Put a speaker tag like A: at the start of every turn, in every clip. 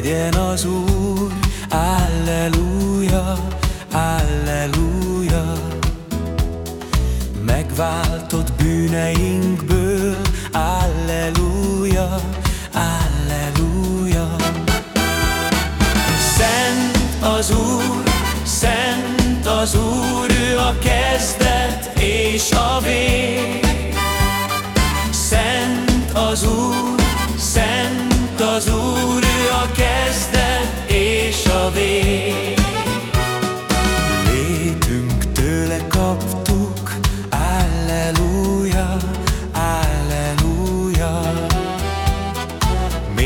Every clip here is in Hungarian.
A: legyen az Úr, Alleluja, Alleluja. Megváltott bűneinkből, Alleluja, Alleluja. Szent az Úr, Szent az Úr, ő a kezdet és a vég. Szent az Úr,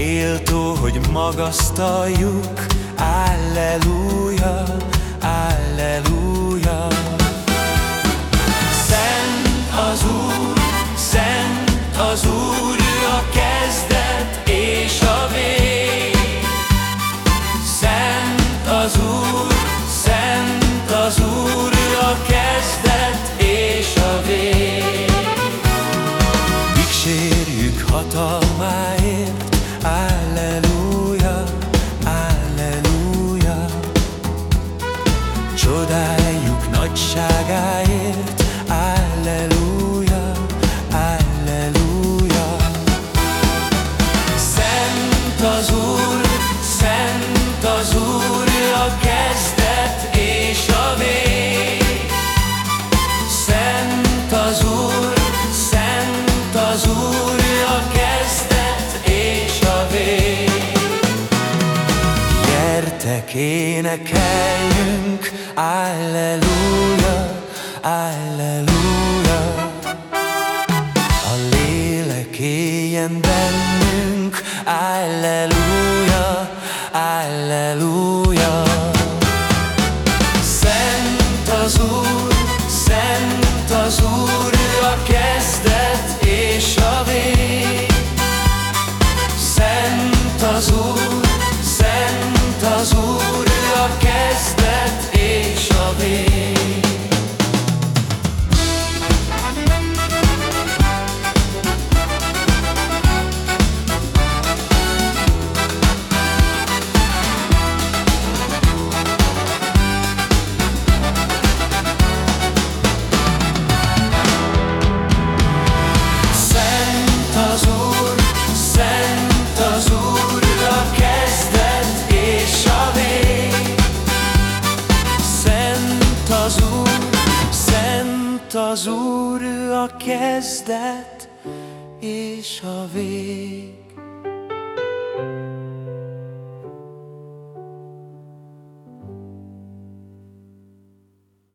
A: Méltó, hogy magasztaljuk, Alleluja, Alleluja. Szent az Úr, Szent az Úr, ő a kezdet és a vég. Szent az Úr, Szent az Úr, ő a kezdet és a vég. Dicsérjük hatalmáért, énekeljünk, Alleluja, Alleluja. A lélek éljen bennünk, Alleluja, Alleluja. Szent az Úr, az Úr, a kezdet és a vég.